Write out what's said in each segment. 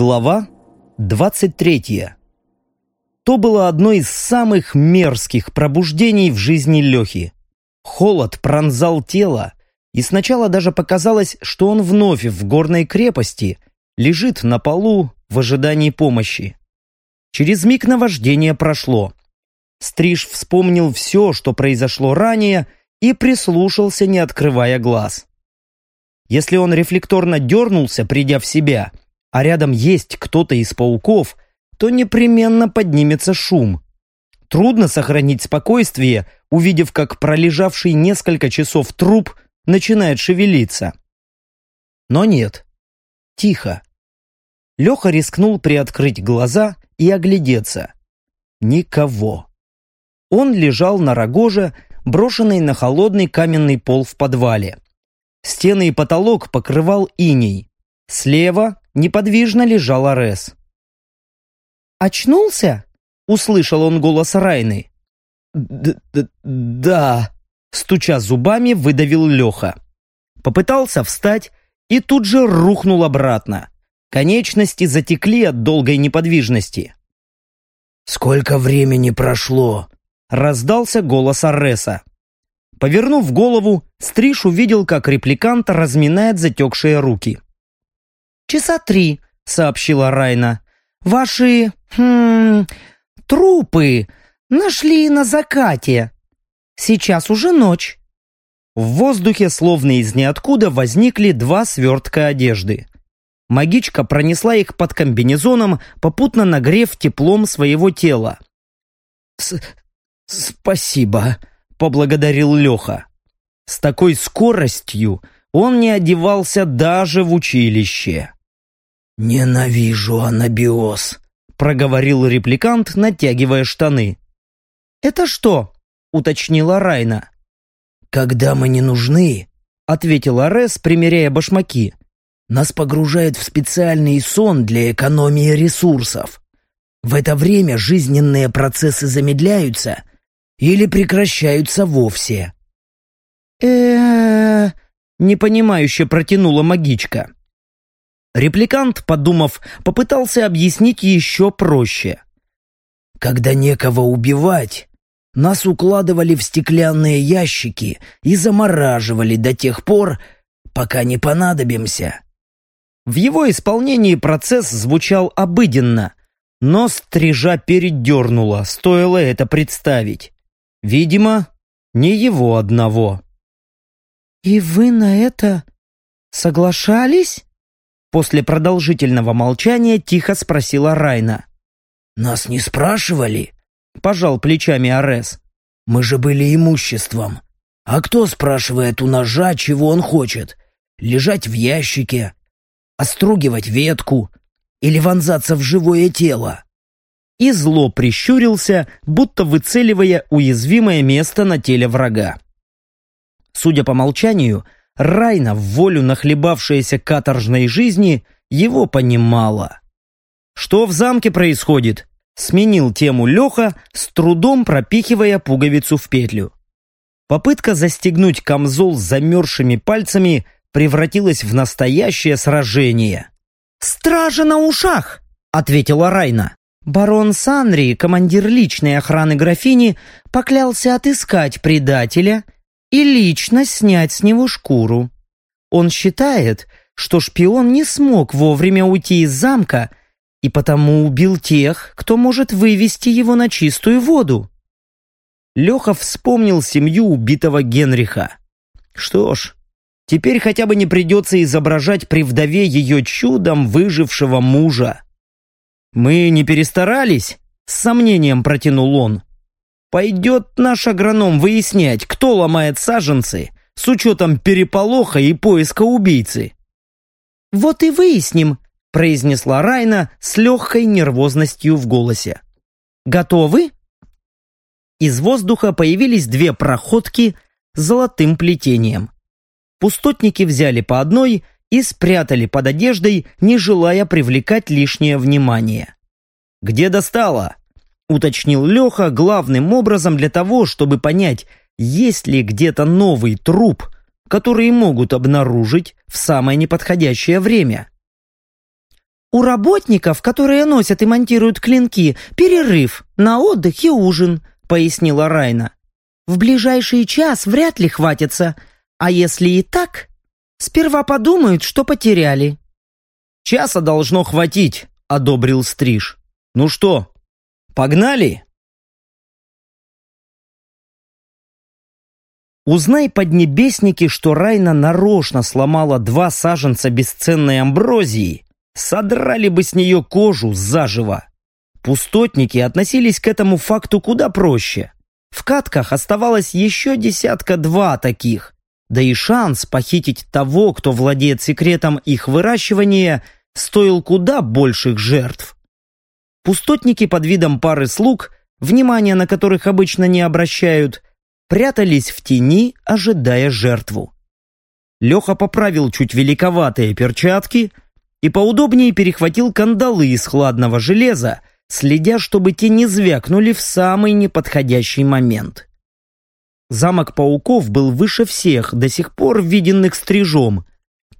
Глава 23. То было одно из самых мерзких пробуждений в жизни Лехи. Холод пронзал тело, и сначала даже показалось, что он вновь в горной крепости лежит на полу в ожидании помощи. Через миг наваждение прошло. Стриж вспомнил все, что произошло ранее, и прислушался, не открывая глаз. Если он рефлекторно дернулся, придя в себя, а рядом есть кто-то из пауков, то непременно поднимется шум. Трудно сохранить спокойствие, увидев, как пролежавший несколько часов труп начинает шевелиться. Но нет. Тихо. Леха рискнул приоткрыть глаза и оглядеться. Никого. Он лежал на рогоже, брошенный на холодный каменный пол в подвале. Стены и потолок покрывал иней. Слева неподвижно лежал Арес. «Очнулся?» — услышал он голос Райны. Д -д «Да», — стуча зубами, выдавил Леха. Попытался встать и тут же рухнул обратно. Конечности затекли от долгой неподвижности. «Сколько времени прошло?» — раздался голос Ареса. Повернув голову, Стриж увидел, как репликант разминает затекшие руки. «Часа три», — сообщила Райна. «Ваши... Хм, трупы нашли на закате. Сейчас уже ночь». В воздухе, словно из ниоткуда, возникли два свертка одежды. Магичка пронесла их под комбинезоном, попутно нагрев теплом своего тела. С «Спасибо», — поблагодарил Леха. С такой скоростью он не одевался даже в училище. «Ненавижу анабиоз», — проговорил репликант, натягивая штаны. «Это что?» — уточнила Райна. «Когда мы не нужны», — ответил Арес, примеряя башмаки, «нас погружают в специальный сон для экономии ресурсов. В это время жизненные процессы замедляются или прекращаются вовсе». «Э-э-э...» непонимающе протянула магичка. Репликант, подумав, попытался объяснить еще проще. «Когда некого убивать, нас укладывали в стеклянные ящики и замораживали до тех пор, пока не понадобимся». В его исполнении процесс звучал обыденно, но стрижа передернула, стоило это представить. Видимо, не его одного. «И вы на это соглашались?» После продолжительного молчания тихо спросила Райна. «Нас не спрашивали?» – пожал плечами Арес. «Мы же были имуществом. А кто спрашивает у ножа, чего он хочет? Лежать в ящике? Остругивать ветку? Или вонзаться в живое тело?» И зло прищурился, будто выцеливая уязвимое место на теле врага. Судя по молчанию, Райна, в волю нахлебавшаяся каторжной жизни, его понимала. «Что в замке происходит?» Сменил тему Леха, с трудом пропихивая пуговицу в петлю. Попытка застегнуть камзол с замерзшими пальцами превратилась в настоящее сражение. «Стража на ушах!» — ответила Райна. Барон Санри, командир личной охраны графини, поклялся отыскать предателя и лично снять с него шкуру. Он считает, что шпион не смог вовремя уйти из замка и потому убил тех, кто может вывести его на чистую воду. Леха вспомнил семью убитого Генриха. Что ж, теперь хотя бы не придется изображать при вдове ее чудом выжившего мужа. «Мы не перестарались?» — с сомнением протянул он. Пойдет наш агроном выяснять, кто ломает саженцы, с учетом переполоха и поиска убийцы. «Вот и выясним», — произнесла Райна с легкой нервозностью в голосе. «Готовы?» Из воздуха появились две проходки с золотым плетением. Пустотники взяли по одной и спрятали под одеждой, не желая привлекать лишнее внимание. «Где достало?» Уточнил Леха главным образом для того, чтобы понять, есть ли где-то новый труп, который могут обнаружить в самое неподходящее время. «У работников, которые носят и монтируют клинки, перерыв на отдых и ужин», — пояснила Райна. «В ближайший час вряд ли хватится, а если и так, сперва подумают, что потеряли». «Часа должно хватить», — одобрил Стриж. «Ну что, погнали?» Узнай, поднебесники, что Райна нарочно сломала два саженца бесценной амброзии, содрали бы с нее кожу заживо. Пустотники относились к этому факту куда проще. В катках оставалось еще десятка-два таких, да и шанс похитить того, кто владеет секретом их выращивания, стоил куда больших жертв. Пустотники под видом пары слуг, внимания на которых обычно не обращают, прятались в тени, ожидая жертву. Леха поправил чуть великоватые перчатки и поудобнее перехватил кандалы из хладного железа, следя, чтобы те не звякнули в самый неподходящий момент. Замок пауков был выше всех, до сих пор виденных стрижом.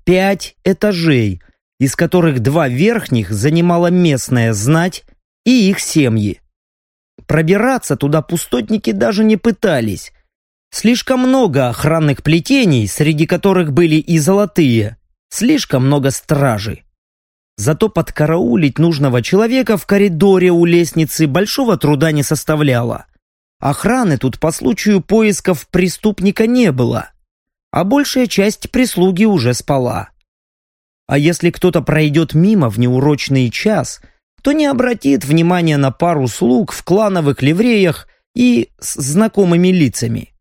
Пять этажей, из которых два верхних занимала местная знать и их семьи. Пробираться туда пустотники даже не пытались, Слишком много охранных плетений, среди которых были и золотые. Слишком много стражей. Зато подкараулить нужного человека в коридоре у лестницы большого труда не составляло. Охраны тут по случаю поисков преступника не было, а большая часть прислуги уже спала. А если кто-то пройдет мимо в неурочный час, то не обратит внимания на пару слуг в клановых ливреях и с знакомыми лицами.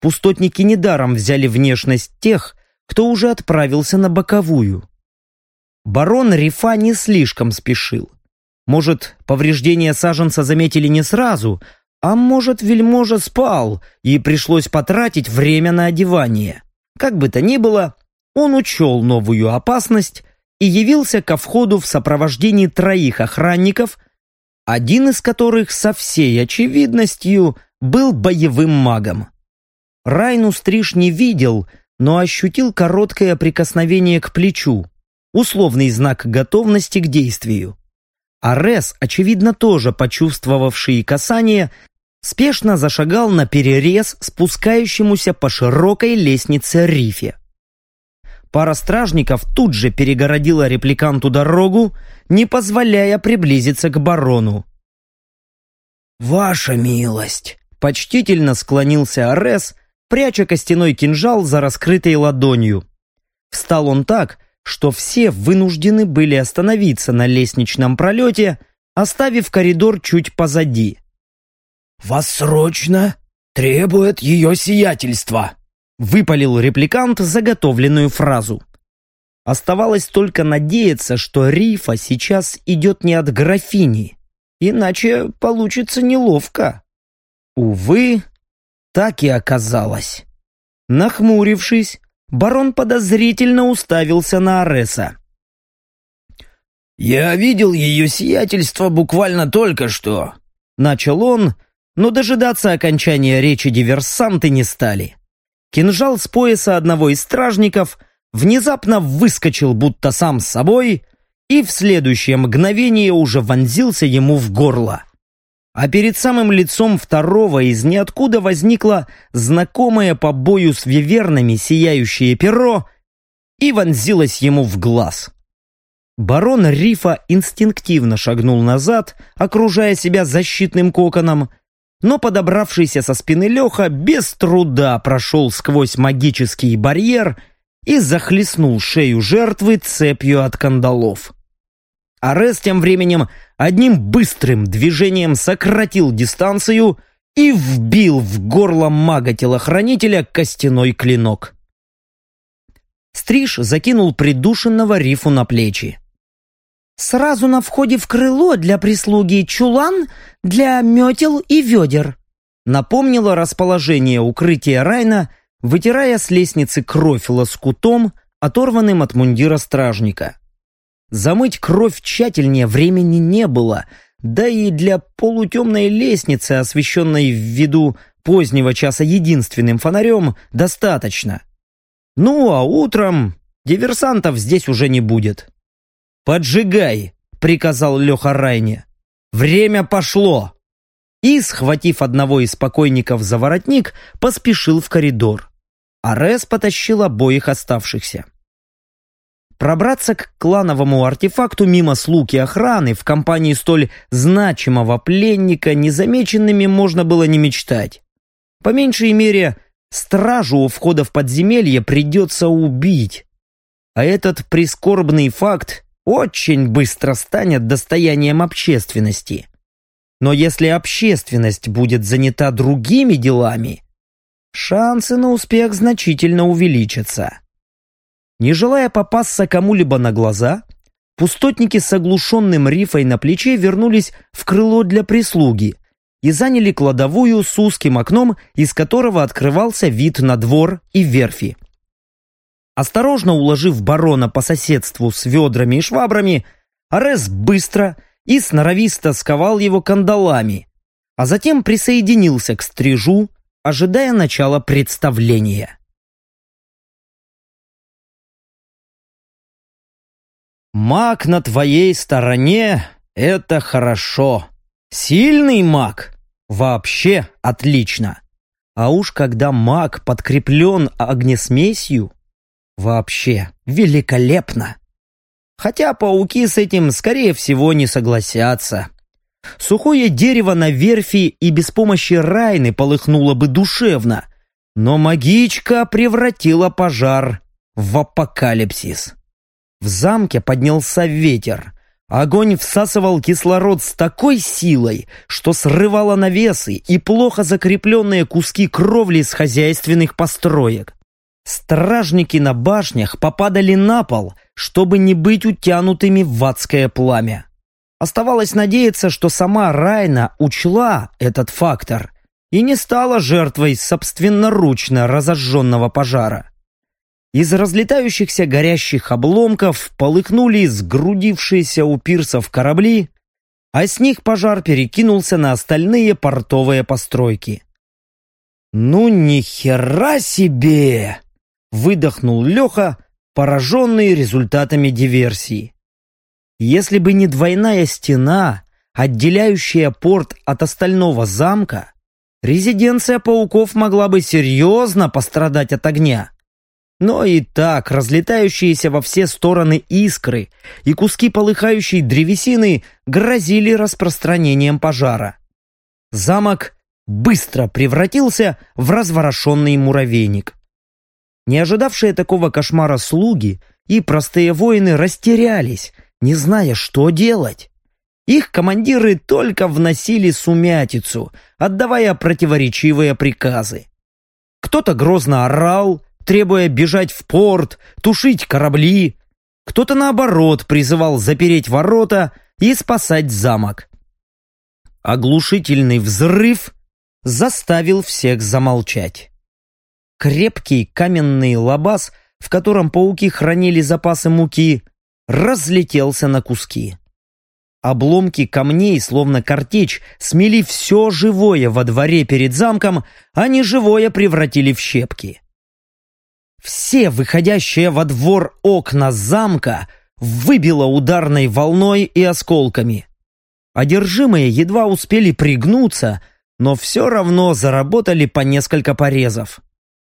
Пустотники недаром взяли внешность тех, кто уже отправился на боковую. Барон Рифа не слишком спешил. Может, повреждения саженца заметили не сразу, а может, вельможа спал, и пришлось потратить время на одевание. Как бы то ни было, он учел новую опасность и явился ко входу в сопровождении троих охранников, один из которых со всей очевидностью был боевым магом. Райну Стриж не видел, но ощутил короткое прикосновение к плечу, условный знак готовности к действию. Арес, очевидно тоже почувствовавший касание, спешно зашагал на перерез спускающемуся по широкой лестнице рифе. Пара стражников тут же перегородила репликанту дорогу, не позволяя приблизиться к барону. «Ваша милость!» — почтительно склонился Арес, пряча костяной кинжал за раскрытой ладонью. Встал он так, что все вынуждены были остановиться на лестничном пролете, оставив коридор чуть позади. «Вас срочно требует ее сиятельство», — выпалил репликант заготовленную фразу. Оставалось только надеяться, что рифа сейчас идет не от графини, иначе получится неловко. Увы, так и оказалось. Нахмурившись, барон подозрительно уставился на Ареса. «Я видел ее сиятельство буквально только что», — начал он, но дожидаться окончания речи диверсанты не стали. Кинжал с пояса одного из стражников внезапно выскочил будто сам с собой и в следующее мгновение уже вонзился ему в горло а перед самым лицом второго из ниоткуда возникло знакомое по бою с вивернами сияющее перо и вонзилось ему в глаз. Барон Рифа инстинктивно шагнул назад, окружая себя защитным коконом, но подобравшийся со спины Леха без труда прошел сквозь магический барьер и захлестнул шею жертвы цепью от кандалов. Арес тем временем одним быстрым движением сократил дистанцию и вбил в горло мага-телохранителя костяной клинок. Стриж закинул придушенного рифу на плечи. «Сразу на входе в крыло для прислуги чулан для метел и ведер», напомнило расположение укрытия Райна, вытирая с лестницы кровь лоскутом, оторванным от мундира стражника. Замыть кровь тщательнее времени не было, да и для полутемной лестницы, освещенной в виду позднего часа единственным фонарем, достаточно. Ну а утром диверсантов здесь уже не будет. «Поджигай!» — приказал Леха Райне. «Время пошло!» И, схватив одного из покойников за воротник, поспешил в коридор. Арес потащил обоих оставшихся. Пробраться к клановому артефакту мимо слуг и охраны в компании столь значимого пленника незамеченными можно было не мечтать. По меньшей мере, стражу у входа в подземелье придется убить. А этот прискорбный факт очень быстро станет достоянием общественности. Но если общественность будет занята другими делами, шансы на успех значительно увеличатся. Не желая попасться кому-либо на глаза, пустотники с оглушенным рифой на плече вернулись в крыло для прислуги и заняли кладовую с узким окном, из которого открывался вид на двор и верфи. Осторожно уложив барона по соседству с ведрами и швабрами, Арес быстро и сноровисто сковал его кандалами, а затем присоединился к стрижу, ожидая начала представления. Маг на твоей стороне — это хорошо. Сильный маг — вообще отлично. А уж когда маг подкреплен огнесмесью, вообще великолепно. Хотя пауки с этим, скорее всего, не согласятся. Сухое дерево на верфи и без помощи Райны полыхнуло бы душевно, но магичка превратила пожар в апокалипсис. В замке поднялся ветер. Огонь всасывал кислород с такой силой, что срывало навесы и плохо закрепленные куски кровли с хозяйственных построек. Стражники на башнях попадали на пол, чтобы не быть утянутыми в адское пламя. Оставалось надеяться, что сама Райна учла этот фактор и не стала жертвой собственноручно разожженного пожара. Из разлетающихся горящих обломков полыхнули сгрудившиеся у пирсов корабли, а с них пожар перекинулся на остальные портовые постройки. «Ну ни хера себе!» — выдохнул Леха, пораженный результатами диверсии. Если бы не двойная стена, отделяющая порт от остального замка, резиденция пауков могла бы серьезно пострадать от огня. Но и так разлетающиеся во все стороны искры и куски полыхающей древесины грозили распространением пожара. Замок быстро превратился в разворошенный муравейник. Не ожидавшие такого кошмара слуги и простые воины растерялись, не зная, что делать. Их командиры только вносили сумятицу, отдавая противоречивые приказы. Кто-то грозно орал, требуя бежать в порт, тушить корабли. Кто-то, наоборот, призывал запереть ворота и спасать замок. Оглушительный взрыв заставил всех замолчать. Крепкий каменный лабаз, в котором пауки хранили запасы муки, разлетелся на куски. Обломки камней, словно картечь, смели все живое во дворе перед замком, а неживое превратили в щепки. Все выходящие во двор окна замка выбило ударной волной и осколками. Одержимые едва успели пригнуться, но все равно заработали по несколько порезов.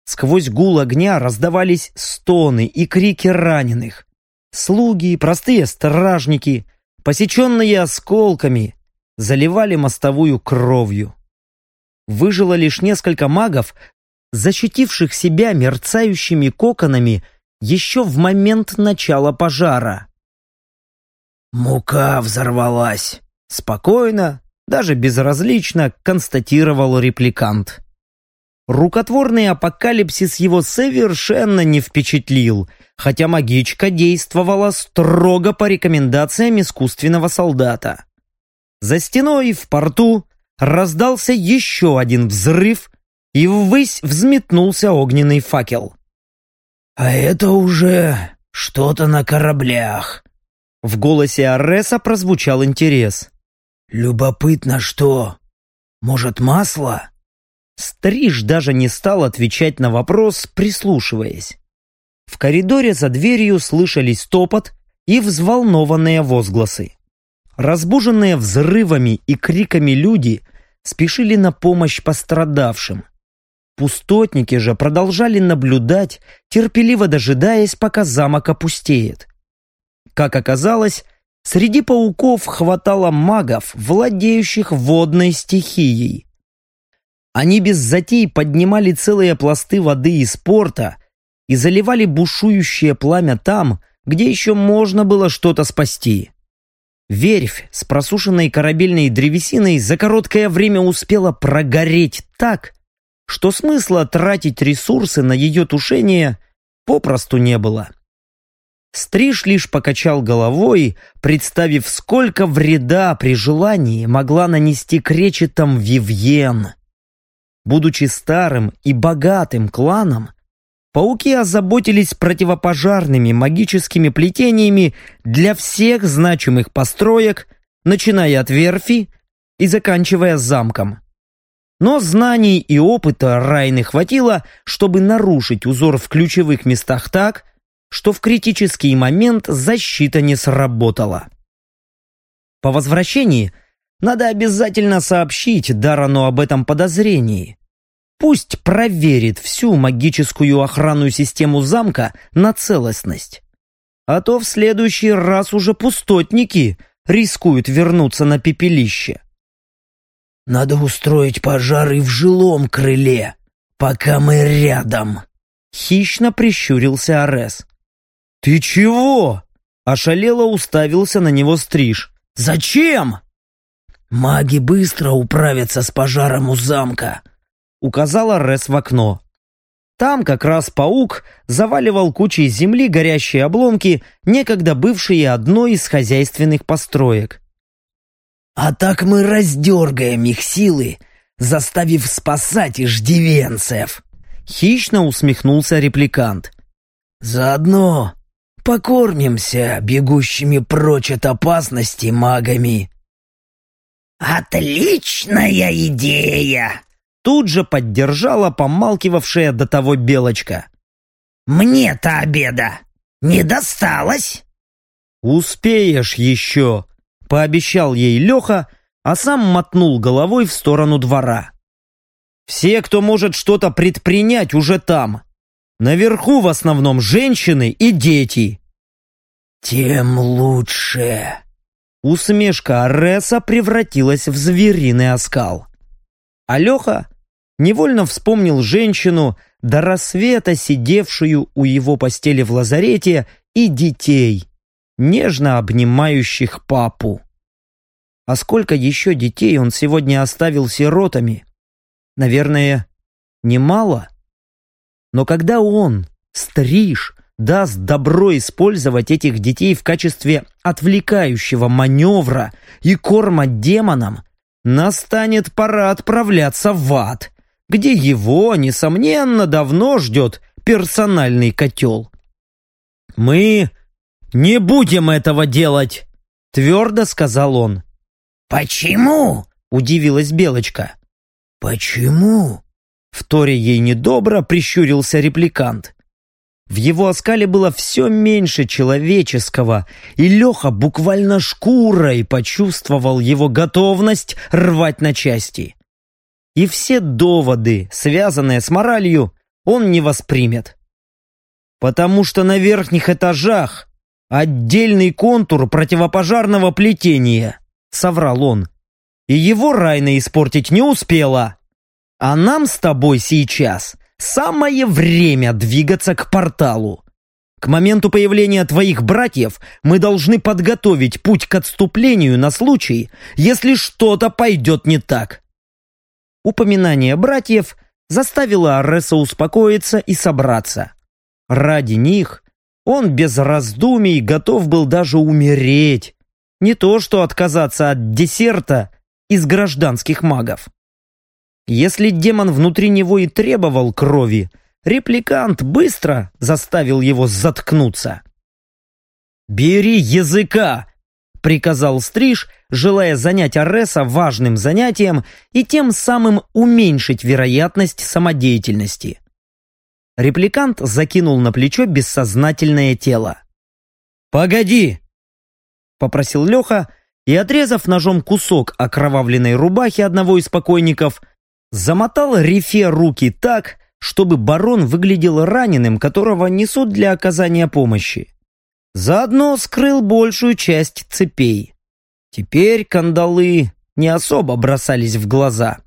Сквозь гул огня раздавались стоны и крики раненых. Слуги, простые стражники, посеченные осколками, заливали мостовую кровью. Выжило лишь несколько магов, защитивших себя мерцающими коконами еще в момент начала пожара. «Мука взорвалась!» Спокойно, даже безразлично констатировал репликант. Рукотворный апокалипсис его совершенно не впечатлил, хотя магичка действовала строго по рекомендациям искусственного солдата. За стеной в порту раздался еще один взрыв, и ввысь взметнулся огненный факел. «А это уже что-то на кораблях». В голосе Арреса прозвучал интерес. «Любопытно что? Может, масло?» Стриж даже не стал отвечать на вопрос, прислушиваясь. В коридоре за дверью слышались топот и взволнованные возгласы. Разбуженные взрывами и криками люди спешили на помощь пострадавшим. Пустотники же продолжали наблюдать, терпеливо дожидаясь, пока замок опустеет. Как оказалось, среди пауков хватало магов, владеющих водной стихией. Они без затей поднимали целые пласты воды из порта и заливали бушующее пламя там, где еще можно было что-то спасти. Верфь с просушенной корабельной древесиной за короткое время успела прогореть так, что смысла тратить ресурсы на ее тушение попросту не было. Стриж лишь покачал головой, представив, сколько вреда при желании могла нанести кречетам Вивьен. Будучи старым и богатым кланом, пауки озаботились противопожарными магическими плетениями для всех значимых построек, начиная от верфи и заканчивая замком. Но знаний и опыта Райны хватило, чтобы нарушить узор в ключевых местах так, что в критический момент защита не сработала. По возвращении надо обязательно сообщить Дарану об этом подозрении. Пусть проверит всю магическую охранную систему замка на целостность. А то в следующий раз уже пустотники рискуют вернуться на пепелище. «Надо устроить пожары в жилом крыле, пока мы рядом», — хищно прищурился Арес. «Ты чего?» — ошалело уставился на него стриж. «Зачем?» «Маги быстро управятся с пожаром у замка», — указала Рес в окно. Там как раз паук заваливал кучей земли горящие обломки, некогда бывшие одной из хозяйственных построек. «А так мы раздергаем их силы, заставив спасать иждивенцев!» Хищно усмехнулся репликант. «Заодно Покормимся бегущими прочь от опасности магами». «Отличная идея!» Тут же поддержала помалкивавшая до того Белочка. «Мне-то обеда не досталось!» «Успеешь еще!» — пообещал ей Леха, а сам мотнул головой в сторону двора. «Все, кто может что-то предпринять, уже там. Наверху в основном женщины и дети. Тем лучше. Усмешка Ареса превратилась в звериный оскал. Алеха невольно вспомнил женщину, до рассвета сидевшую у его постели в лазарете, и детей, нежно обнимающих папу. А сколько еще детей он сегодня оставил сиротами? Наверное, немало? Но когда он, Стриж, даст добро использовать этих детей в качестве отвлекающего маневра и корма демонам, настанет пора отправляться в ад, где его, несомненно, давно ждет персональный котел. «Мы не будем этого делать!» — твердо сказал он. «Почему?» — удивилась Белочка. «Почему?» Вторя ей недобро прищурился репликант. В его оскале было все меньше человеческого, и Леха буквально шкурой почувствовал его готовность рвать на части. И все доводы, связанные с моралью, он не воспримет. Потому что на верхних этажах отдельный контур противопожарного плетения, соврал он. И его Райна испортить не успела. А нам с тобой сейчас самое время двигаться к порталу. К моменту появления твоих братьев мы должны подготовить путь к отступлению на случай, если что-то пойдет не так. Упоминание братьев заставило Ареса успокоиться и собраться. Ради них он без раздумий готов был даже умереть. Не то что отказаться от десерта из гражданских магов. Если демон внутри него и требовал крови, репликант быстро заставил его заткнуться. «Бери языка!» — приказал Стриж, желая занять Ареса важным занятием и тем самым уменьшить вероятность самодеятельности. Репликант закинул на плечо бессознательное тело. «Погоди!» попросил Леха и, отрезав ножом кусок окровавленной рубахи одного из покойников, замотал Рифе руки так, чтобы барон выглядел раненым, которого несут для оказания помощи. Заодно скрыл большую часть цепей. Теперь кандалы не особо бросались в глаза.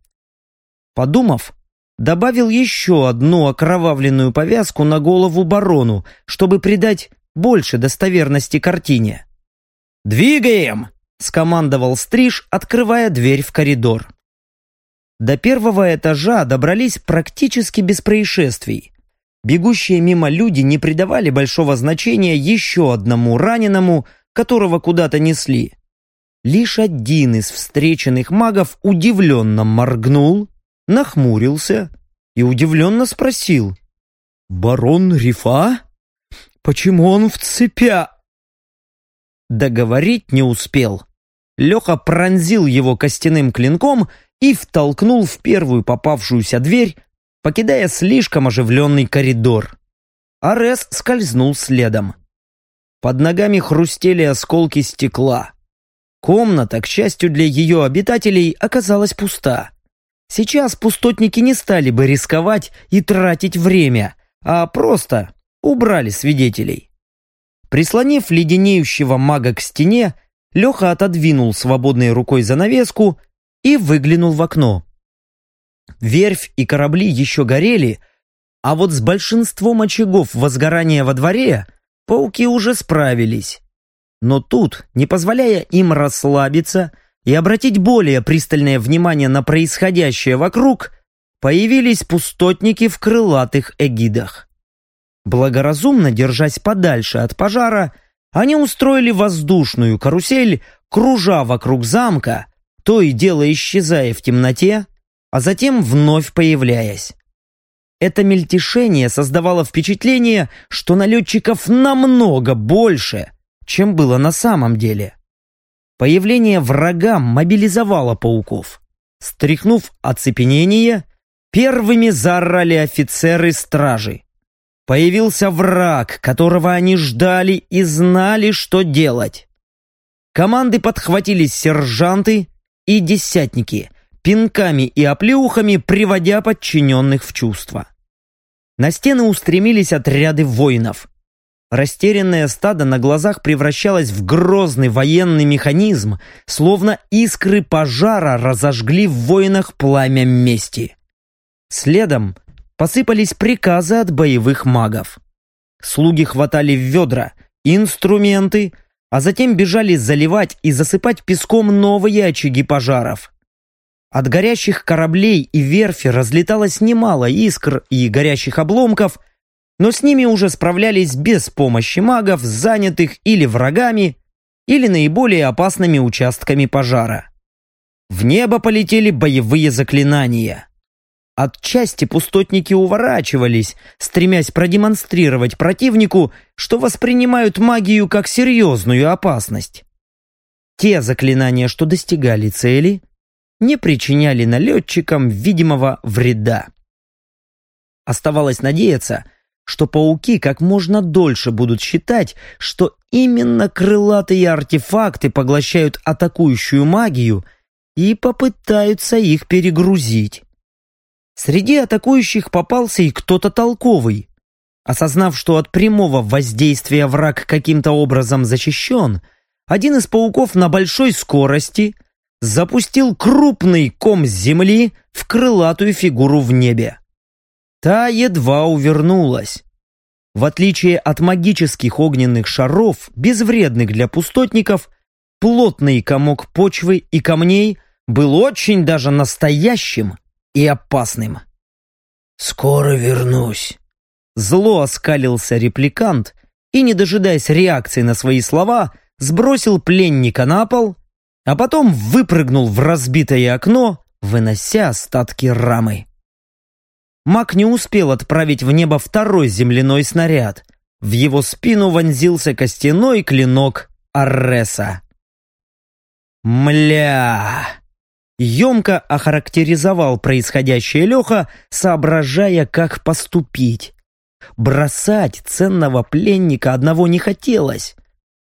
Подумав, добавил еще одну окровавленную повязку на голову барону, чтобы придать больше достоверности картине. «Двигаем!» — скомандовал Стриж, открывая дверь в коридор. До первого этажа добрались практически без происшествий. Бегущие мимо люди не придавали большого значения еще одному раненому, которого куда-то несли. Лишь один из встреченных магов удивленно моргнул, нахмурился и удивленно спросил. «Барон Рифа? Почему он в цепя?» Договорить не успел. Леха пронзил его костяным клинком и втолкнул в первую попавшуюся дверь, покидая слишком оживленный коридор. Арес скользнул следом. Под ногами хрустели осколки стекла. Комната, к счастью для ее обитателей, оказалась пуста. Сейчас пустотники не стали бы рисковать и тратить время, а просто убрали свидетелей. Прислонив леденеющего мага к стене, Леха отодвинул свободной рукой занавеску и выглянул в окно. Верфь и корабли еще горели, а вот с большинством очагов возгорания во дворе пауки уже справились. Но тут, не позволяя им расслабиться и обратить более пристальное внимание на происходящее вокруг, появились пустотники в крылатых эгидах. Благоразумно держась подальше от пожара, они устроили воздушную карусель, кружа вокруг замка, то и дело исчезая в темноте, а затем вновь появляясь. Это мельтешение создавало впечатление, что налетчиков намного больше, чем было на самом деле. Появление врага мобилизовало пауков. Стряхнув оцепенение, первыми заорали офицеры стражи. Появился враг, которого они ждали и знали, что делать. Команды подхватили сержанты и десятники, пинками и оплеухами приводя подчиненных в чувство. На стены устремились отряды воинов. Растерянное стадо на глазах превращалось в грозный военный механизм, словно искры пожара разожгли в воинах пламя мести. Следом посыпались приказы от боевых магов. Слуги хватали ведра, инструменты, а затем бежали заливать и засыпать песком новые очаги пожаров. От горящих кораблей и верфи разлеталось немало искр и горящих обломков – но с ними уже справлялись без помощи магов, занятых или врагами, или наиболее опасными участками пожара. В небо полетели боевые заклинания. Отчасти пустотники уворачивались, стремясь продемонстрировать противнику, что воспринимают магию как серьезную опасность. Те заклинания, что достигали цели, не причиняли налетчикам видимого вреда. Оставалось надеяться, что пауки как можно дольше будут считать, что именно крылатые артефакты поглощают атакующую магию и попытаются их перегрузить. Среди атакующих попался и кто-то толковый. Осознав, что от прямого воздействия враг каким-то образом защищен, один из пауков на большой скорости запустил крупный ком земли в крылатую фигуру в небе. Та едва увернулась. В отличие от магических огненных шаров, безвредных для пустотников, плотный комок почвы и камней был очень даже настоящим и опасным. «Скоро вернусь», — зло оскалился репликант и, не дожидаясь реакции на свои слова, сбросил пленника на пол, а потом выпрыгнул в разбитое окно, вынося остатки рамы. Маг не успел отправить в небо второй земляной снаряд. В его спину вонзился костяной клинок Арреса. «Мля!» Емко охарактеризовал происходящее Леха, соображая, как поступить. Бросать ценного пленника одного не хотелось.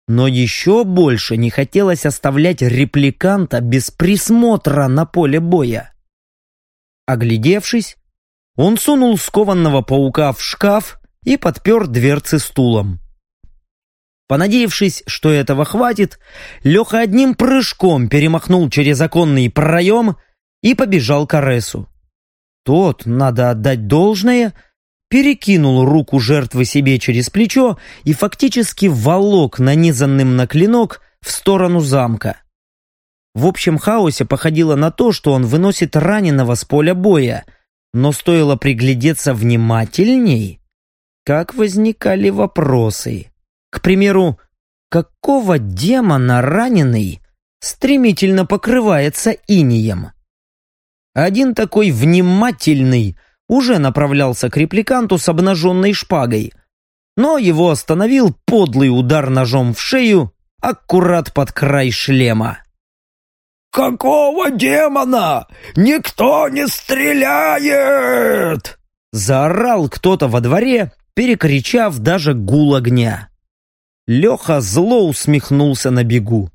Но еще больше не хотелось оставлять репликанта без присмотра на поле боя. Оглядевшись, он сунул скованного паука в шкаф и подпер дверцы стулом. Понадеявшись, что этого хватит, Леха одним прыжком перемахнул через оконный проем и побежал к Аресу. Тот, надо отдать должное, — перекинул руку жертвы себе через плечо и фактически волок нанизанным на клинок в сторону замка. В общем хаосе походило на то, что он выносит раненого с поля боя, но стоило приглядеться внимательней, как возникали вопросы. К примеру, какого демона раненый стремительно покрывается инием? Один такой внимательный – уже направлялся к репликанту с обнаженной шпагой, но его остановил подлый удар ножом в шею аккурат под край шлема. «Какого демона? Никто не стреляет!» Заорал кто-то во дворе, перекричав даже гул огня. Леха зло усмехнулся на бегу.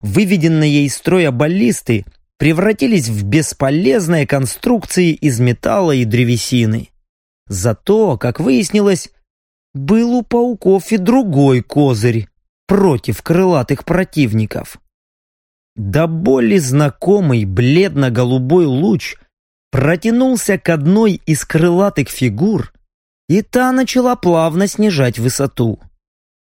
Выведенные из строя баллисты превратились в бесполезные конструкции из металла и древесины. Зато, как выяснилось, был у пауков и другой козырь против крылатых противников. До боли знакомый бледно-голубой луч протянулся к одной из крылатых фигур, и та начала плавно снижать высоту.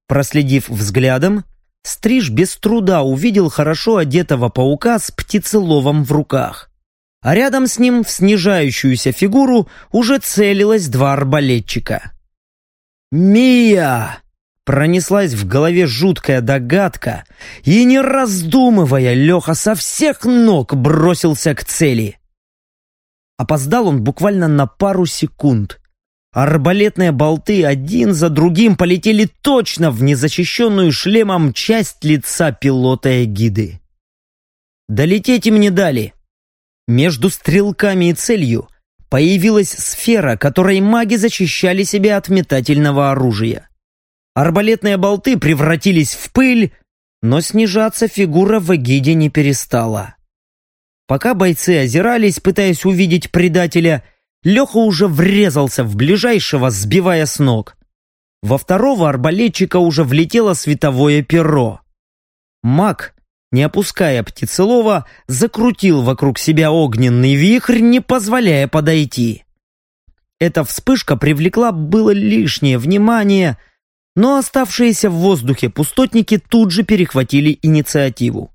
Проследив взглядом, Стриж без труда увидел хорошо одетого паука с птицеловом в руках. А рядом с ним в снижающуюся фигуру уже целилось два арбалетчика. «Мия!» Пронеслась в голове жуткая догадка, и, не раздумывая, Леха со всех ног бросился к цели. Опоздал он буквально на пару секунд. Арбалетные болты один за другим полетели точно в незащищенную шлемом часть лица пилота эгиды. Долететь им не дали. Между стрелками и целью появилась сфера, которой маги защищали себя от метательного оружия. Арбалетные болты превратились в пыль, но снижаться фигура в эгиде не перестала. Пока бойцы озирались, пытаясь увидеть предателя, Леха уже врезался в ближайшего, сбивая с ног. Во второго арбалетчика уже влетело световое перо. Маг, не опуская птицелова, закрутил вокруг себя огненный вихрь, не позволяя подойти. Эта вспышка привлекла было лишнее внимание, но оставшиеся в воздухе пустотники тут же перехватили инициативу.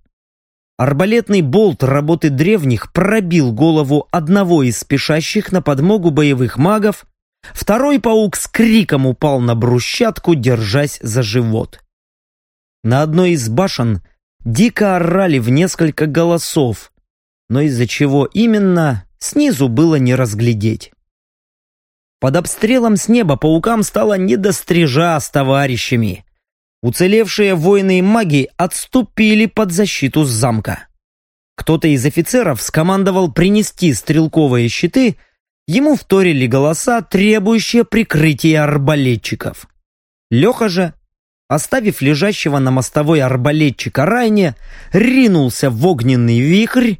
Арбалетный болт работы древних пробил голову одного из спешащих на подмогу боевых магов, второй паук с криком упал на брусчатку, держась за живот. На одной из башен дико орали в несколько голосов, но из-за чего именно, снизу было не разглядеть. Под обстрелом с неба паукам стало не до стрижа с товарищами. Уцелевшие воины и маги отступили под защиту замка. Кто-то из офицеров скомандовал принести стрелковые щиты, ему вторили голоса, требующие прикрытия арбалетчиков. Леха же, оставив лежащего на мостовой арбалетчика Райне, ринулся в огненный вихрь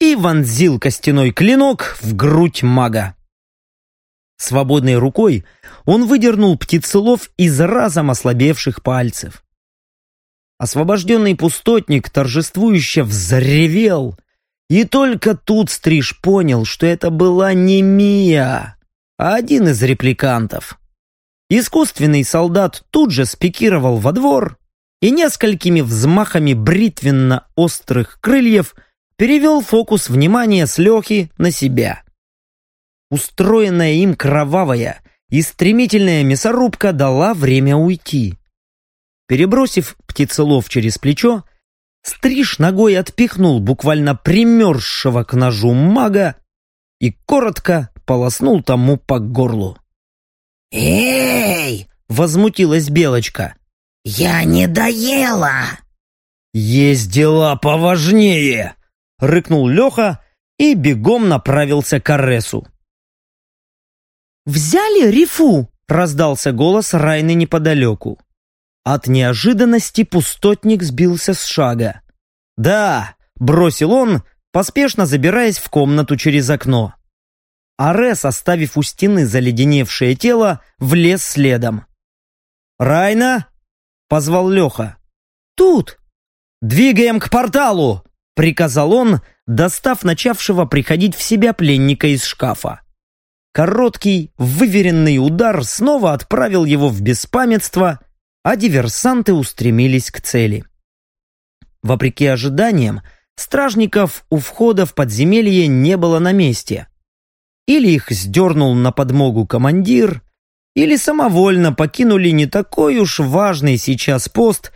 и вонзил костяной клинок в грудь мага. Свободной рукой он выдернул птицелов из разом ослабевших пальцев. Освобожденный пустотник торжествующе взревел, и только тут Стриж понял, что это была не Мия, а один из репликантов. Искусственный солдат тут же спикировал во двор и несколькими взмахами бритвенно-острых крыльев перевел фокус внимания с Лехи на себя. Устроенная им кровавая и стремительная мясорубка дала время уйти. Перебросив птицелов через плечо, Стриж ногой отпихнул буквально примерзшего к ножу мага и коротко полоснул тому по горлу. «Эй!» — возмутилась Белочка. «Я не доела!» «Есть дела поважнее!» — рыкнул Леха и бегом направился к Аресу. «Взяли рифу?» — раздался голос Райны неподалеку. От неожиданности пустотник сбился с шага. «Да!» — бросил он, поспешно забираясь в комнату через окно. Арес, оставив у стены заледеневшее тело, влез следом. «Райна!» — позвал Леха. «Тут!» «Двигаем к порталу!» — приказал он, достав начавшего приходить в себя пленника из шкафа. Короткий, выверенный удар снова отправил его в беспамятство, а диверсанты устремились к цели. Вопреки ожиданиям, стражников у входа в подземелье не было на месте. Или их сдернул на подмогу командир, или самовольно покинули не такой уж важный сейчас пост,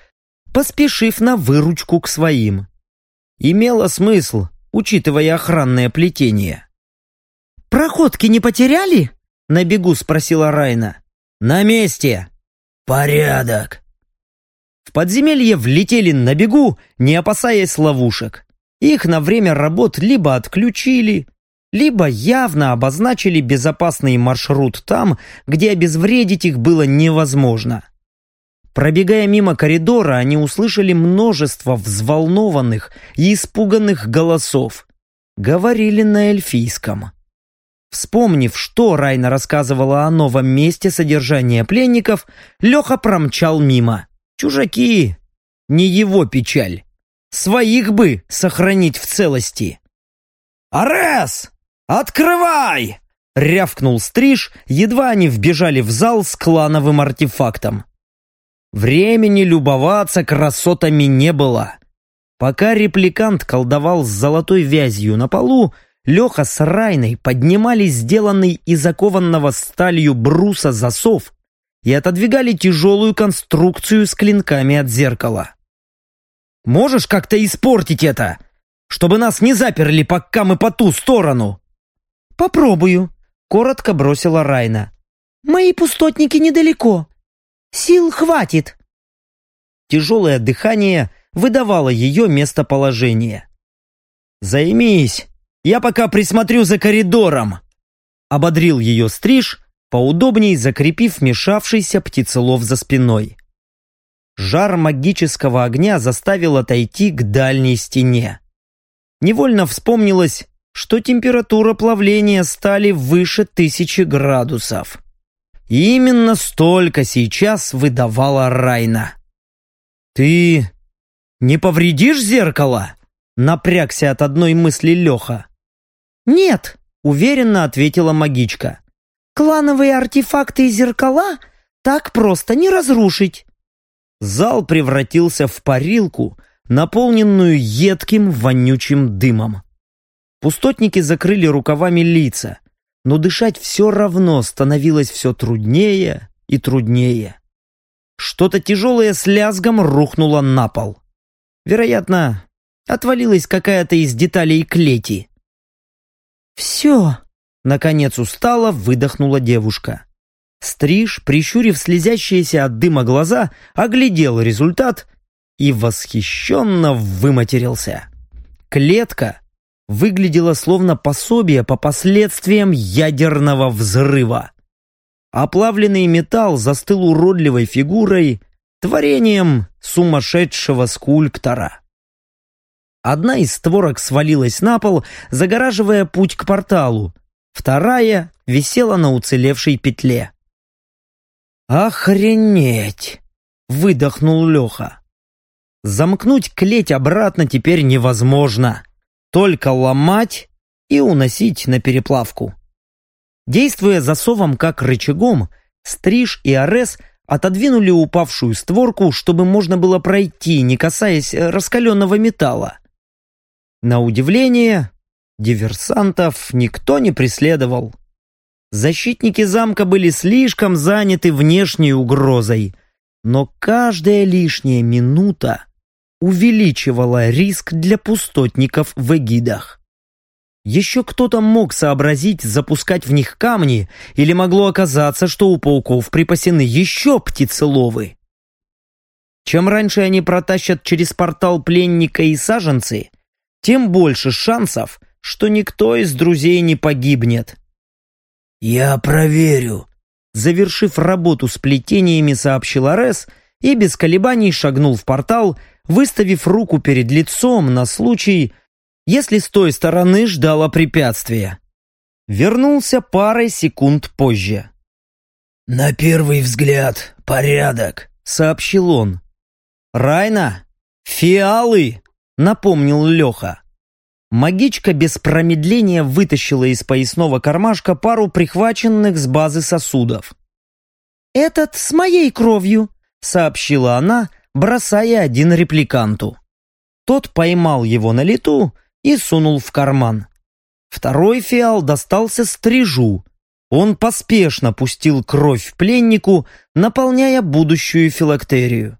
поспешив на выручку к своим. Имело смысл, учитывая охранное плетение. «Проходки не потеряли?» — на бегу спросила Райна. «На месте!» «Порядок!» В подземелье влетели на бегу, не опасаясь ловушек. Их на время работ либо отключили, либо явно обозначили безопасный маршрут там, где обезвредить их было невозможно. Пробегая мимо коридора, они услышали множество взволнованных и испуганных голосов. Говорили на эльфийском. Вспомнив, что Райна рассказывала о новом месте содержания пленников, Леха промчал мимо. Чужаки! Не его печаль. Своих бы сохранить в целости. «Арес! Открывай!» — рявкнул Стриж, едва они вбежали в зал с клановым артефактом. Времени любоваться красотами не было. Пока репликант колдовал с золотой вязью на полу, Леха с Райной поднимали сделанный из закованного сталью бруса засов и отодвигали тяжелую конструкцию с клинками от зеркала. «Можешь как-то испортить это, чтобы нас не заперли, пока мы по ту сторону?» «Попробую», — коротко бросила Райна. «Мои пустотники недалеко. Сил хватит!» Тяжелое дыхание выдавало ее местоположение. «Займись, я пока присмотрю за коридором!» Ободрил ее стриж, поудобней закрепив мешавшийся птицелов за спиной. Жар магического огня заставил отойти к дальней стене. Невольно вспомнилось, что температура плавления стали выше тысячи градусов. И именно столько сейчас выдавала Райна. «Ты не повредишь зеркало?» Напрягся от одной мысли Леха. «Нет», — уверенно ответила магичка. «Клановые артефакты и зеркала так просто не разрушить». Зал превратился в парилку, наполненную едким вонючим дымом. Пустотники закрыли рукавами лица, но дышать все равно становилось все труднее и труднее. Что-то тяжелое с лязгом рухнуло на пол. Вероятно, отвалилась какая-то из деталей клети. «Все!» — наконец устало выдохнула девушка. Стриж, прищурив слезящиеся от дыма глаза, оглядел результат и восхищенно выматерился. Клетка выглядела словно пособие по последствиям ядерного взрыва. Оплавленный металл застыл уродливой фигурой, творением сумасшедшего скульптора. Одна из створок свалилась на пол, загораживая путь к порталу, вторая висела на уцелевшей петле. «Охренеть!» — выдохнул Леха. Замкнуть клеть обратно теперь невозможно. Только ломать и уносить на переплавку. Действуя засовом как рычагом, Стриж и Арес отодвинули упавшую створку, чтобы можно было пройти, не касаясь раскаленного металла. На удивление, диверсантов никто не преследовал. Защитники замка были слишком заняты внешней угрозой, но каждая лишняя минута увеличивала риск для пустотников в эгидах. Еще кто-то мог сообразить запускать в них камни, или могло оказаться, что у пауков припасены еще птицеловы. Чем раньше они протащат через портал пленника и саженцы, тем больше шансов, что никто из друзей не погибнет. «Я проверю», — завершив работу с плетениями, сообщил Арес и без колебаний шагнул в портал, выставив руку перед лицом на случай, если с той стороны ждало препятствие. Вернулся парой секунд позже. «На первый взгляд порядок», — сообщил он. «Райна, фиалы!» — напомнил Леха. Магичка без промедления вытащила из поясного кармашка пару прихваченных с базы сосудов. «Этот с моей кровью», — сообщила она, бросая один репликанту. Тот поймал его на лету и сунул в карман. Второй фиал достался стрижу. Он поспешно пустил кровь пленнику, наполняя будущую филактерию.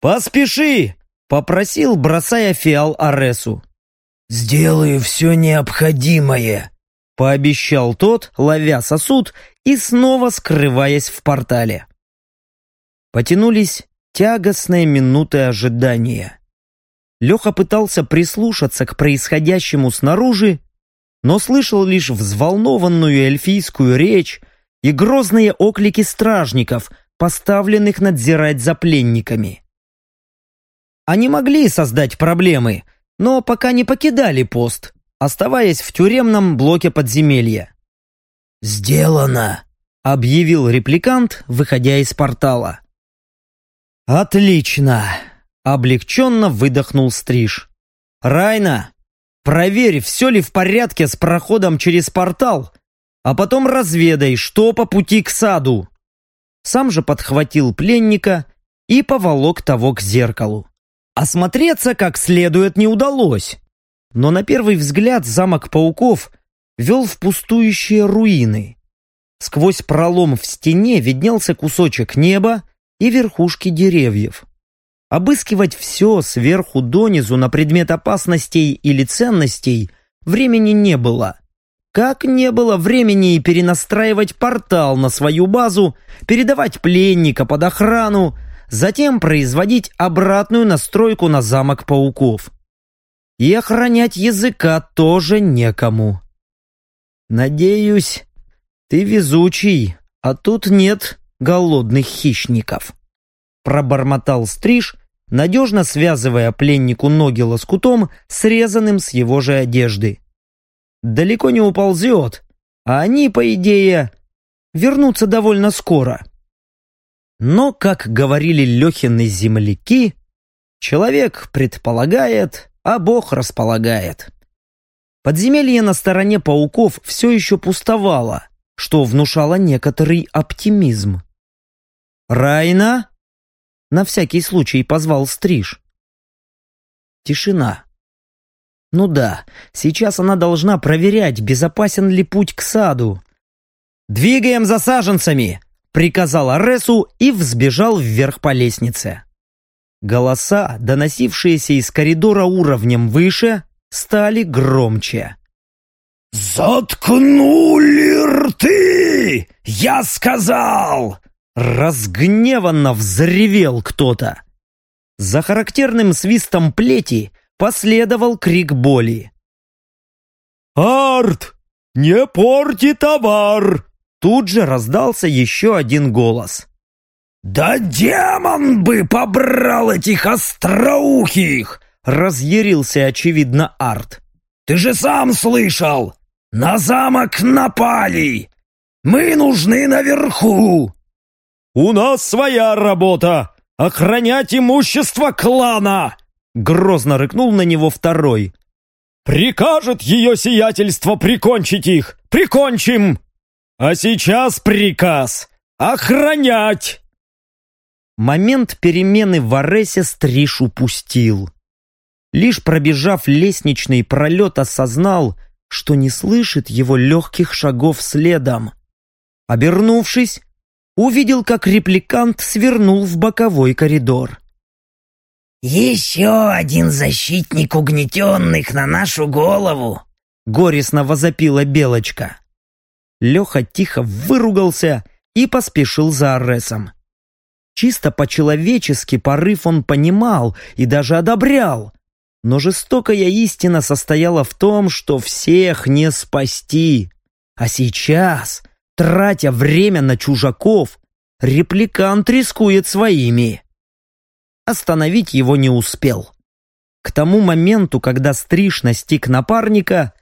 «Поспеши!» — попросил, бросая фиал Аресу. «Сделаю все необходимое», — пообещал тот, ловя сосуд и снова скрываясь в портале. Потянулись тягостные минуты ожидания. Леха пытался прислушаться к происходящему снаружи, но слышал лишь взволнованную эльфийскую речь и грозные оклики стражников, поставленных надзирать за пленниками. Они могли создать проблемы, но пока не покидали пост, оставаясь в тюремном блоке подземелья. «Сделано!» — объявил репликант, выходя из портала. «Отлично!» — облегченно выдохнул Стриж. «Райна, проверь, все ли в порядке с проходом через портал, а потом разведай, что по пути к саду». Сам же подхватил пленника и поволок того к зеркалу. Осмотреться как следует не удалось, но на первый взгляд замок пауков вел в пустующие руины. Сквозь пролом в стене виднелся кусочек неба и верхушки деревьев. Обыскивать все сверху донизу на предмет опасностей или ценностей времени не было. Как не было времени перенастраивать портал на свою базу, передавать пленника под охрану, затем производить обратную настройку на замок пауков. И охранять языка тоже некому. Надеюсь, ты везучий, а тут нет голодных хищников. Пробормотал стриж, надежно связывая пленнику ноги лоскутом, срезанным с его же одежды. Далеко не уползет, а они, по идее, вернутся довольно скоро. Но, как говорили Лехины земляки, человек предполагает, а Бог располагает. Подземелье на стороне пауков все еще пустовало, что внушало некоторый оптимизм. «Райна?» На всякий случай позвал Стриж. Тишина. Ну да, сейчас она должна проверять, безопасен ли путь к саду. «Двигаем за саженцами!» Приказал Аресу и взбежал вверх по лестнице. Голоса, доносившиеся из коридора уровнем выше, стали громче. «Заткнули рты! Я сказал!» Разгневанно взревел кто-то. За характерным свистом плети последовал крик боли. «Арт! Не порти товар!» Тут же раздался еще один голос. «Да демон бы побрал этих остроухих!» Разъярился, очевидно, Арт. «Ты же сам слышал! На замок напали! Мы нужны наверху!» «У нас своя работа! Охранять имущество клана!» Грозно рыкнул на него второй. «Прикажет ее сиятельство прикончить их! Прикончим!» А сейчас приказ охранять!» Момент перемены в Аресе Стриж упустил. Лишь пробежав лестничный пролет, осознал, что не слышит его легких шагов следом. Обернувшись, увидел, как репликант свернул в боковой коридор. «Еще один защитник угнетенных на нашу голову!» Горестно возопила Белочка. Леха тихо выругался и поспешил за Аресом. Чисто по-человечески порыв он понимал и даже одобрял. Но жестокая истина состояла в том, что всех не спасти. А сейчас, тратя время на чужаков, репликант рискует своими. Остановить его не успел. К тому моменту, когда стриж настиг напарника,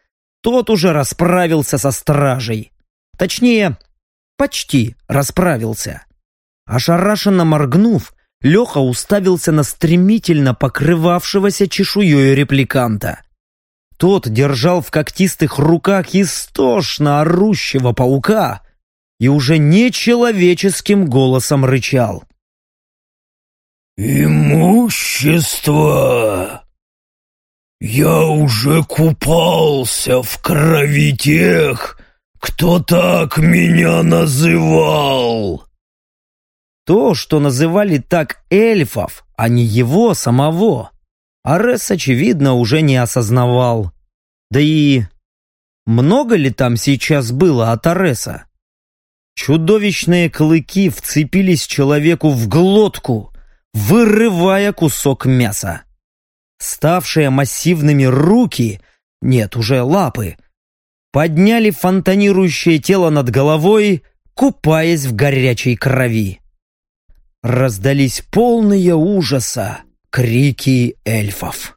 тот уже расправился со стражей. Точнее, почти расправился. Ошарашенно моргнув, Леха уставился на стремительно покрывавшегося чешуей репликанта. Тот держал в когтистых руках истошно орущего паука и уже нечеловеческим голосом рычал. «Имущество! Я уже купался в крови тех, кто так меня называл!» То, что называли так эльфов, а не его самого, Арес, очевидно, уже не осознавал. Да и много ли там сейчас было от Ареса? Чудовищные клыки вцепились человеку в глотку, вырывая кусок мяса. Ставшие массивными руки, нет, уже лапы, подняли фонтанирующее тело над головой, купаясь в горячей крови. Раздались полные ужаса крики эльфов.